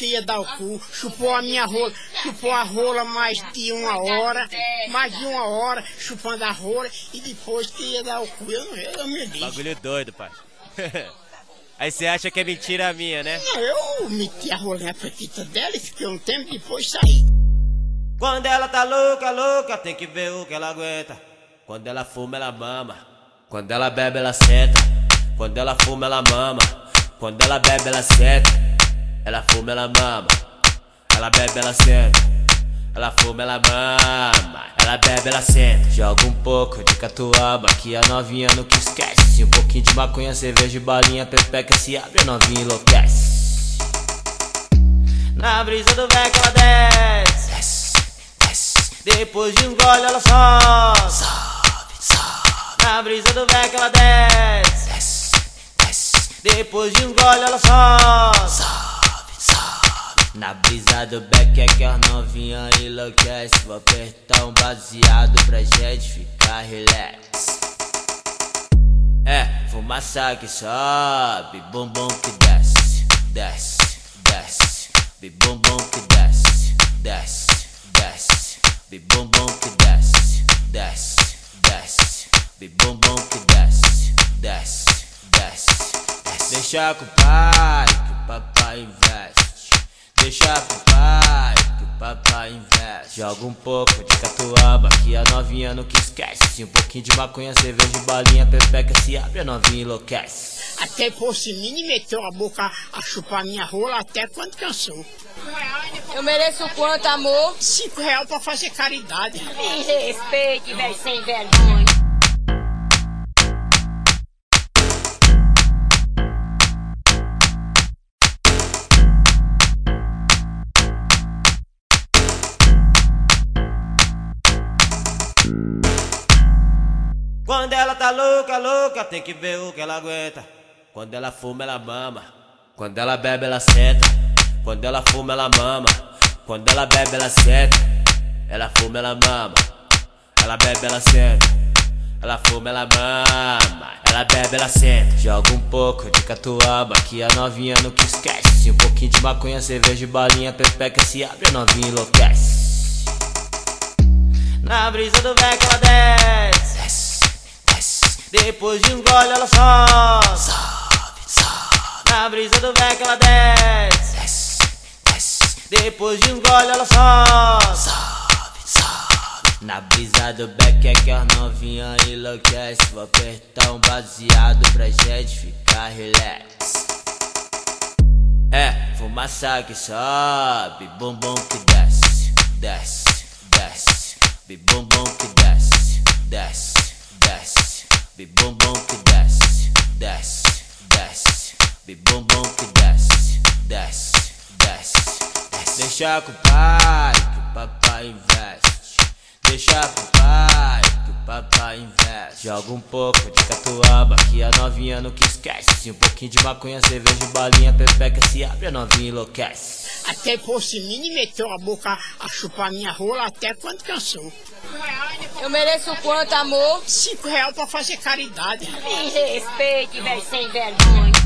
que ia dar o cu, chupou a minha rola, chupou a rola mais de uma hora, mais de uma hora, chupando a rola, e depois que ia dar o cu, eu, eu me disse. Bagulho doido, pai. Aí você acha que é mentira minha, né? Não, eu meti a rolinha petita dela e fiquei um tempo depois saí. Quando ela tá louca, louca, tem que ver o que ela aguenta. Quando ela fuma, ela mama. Quando ela bebe, ela senta. Quando ela fuma, ela mama. Quando ela bebe, ela senta. Ela fuma, ela mama. Ela bebe, ela senta. Ela fuma, ela mama. Ela bebe, ela senta. Joga um pouco de catuaba que a novinha não que esquece. Um pouquinho de maconha, cerveja e balinha, pepeca se abre, a novinha enlouquece. Na brisa do beck ela desce. desce, desce. Depois de um gole ela sobe. Sobe, sobe. Na brisa do beck ela desce. desce, desce. Depois de um gole ela. Sobe, sobe. Na brisa do beck é que as novinha enlouquece. Vou apertar um baseado pra gente ficar relax. É, fumaça que sobe, bumbum que desce, desce, desce, bi bumbum que desce, desce, desce, bi bumbum que desce, desce, desce, bi bumbum que desce, desce, desce, desce. Deixa com o pai, que o papai investe. Deixa com o pai, que o papai investe. Joga um pouco de catuaba que a novinha não que esquece. Um pouquinho de maconha, cerveja e balinha, pepeca se abre, a novinha enlouquece. Até por mim meteu a boca a chupar minha rola até quando cansou. Eu mereço quanto, amor? Cinco reais pra fazer caridade. Me respeite, velho sem vergonha. Quando ela tá louca, louca, tem que ver o que ela aguenta. Quando ela fuma, ela mama. Quando ela bebe, ela senta. Quando ela fuma, ela mama. Quando ela bebe, ela senta. Ela fuma, ela mama. Ela bebe, ela senta. Ela fuma, ela mama. Ela bebe, ela senta. Joga um pouco de catuaba que a novinha que esquece. Um pouquinho de maconha, cerveja e balinha, pepeca se abre, a novinha enlouquece. Na brisa do beck ela desce. Depois de um gole ela sobe. Sobe, sobe. Na brisa do beck ela desce. desce, desce. Depois de um gole ela sobe. Sobe, sobe. Na brisa do beck é que as novinha enlouquece. Vou apertar um baseado pra gente ficar relax. É, fumaça que sobe, bumbum que desce, desce, desce. Bi bumbum que desce, desce, bumbum que desce, desce, desce. Bumbum que desce, desce, desce, desce. Deixa com o pai, que o papai investe. Deixa com o pai, que o papai investe. Joga um pouco de catuaba que a novinha não que esquece. Um pouquinho de maconha, cerveja e balinha, pepeca se abre, a novinha enlouquece. Até por mim meteu a boca a chupar minha rola até quando cansou. Eu mereço quanto, amor? Cinco reais pra fazer caridade. Me respeite, velho sem vergonha.